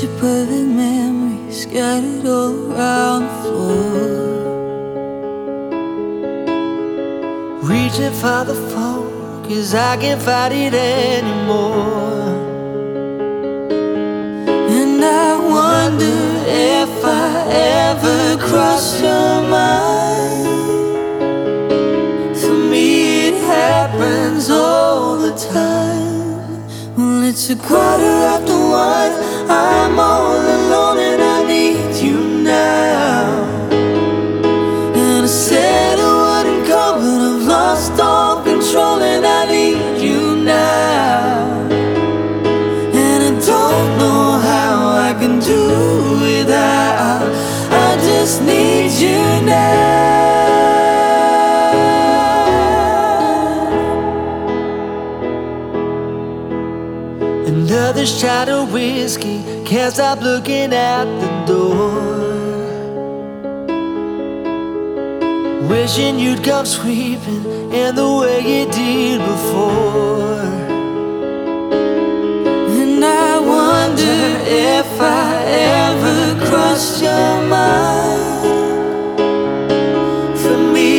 perfect memories scattered all around the floor. Reaching for the phone, cause I can't fight it anymore. And I wonder if I ever crossed your mind. For me, it happens all the time. Well, it's a quarter after one. Just need you now. Another shot of whiskey, can't stop looking at the door. Wishing you'd come sweeping in the way you did before. to me.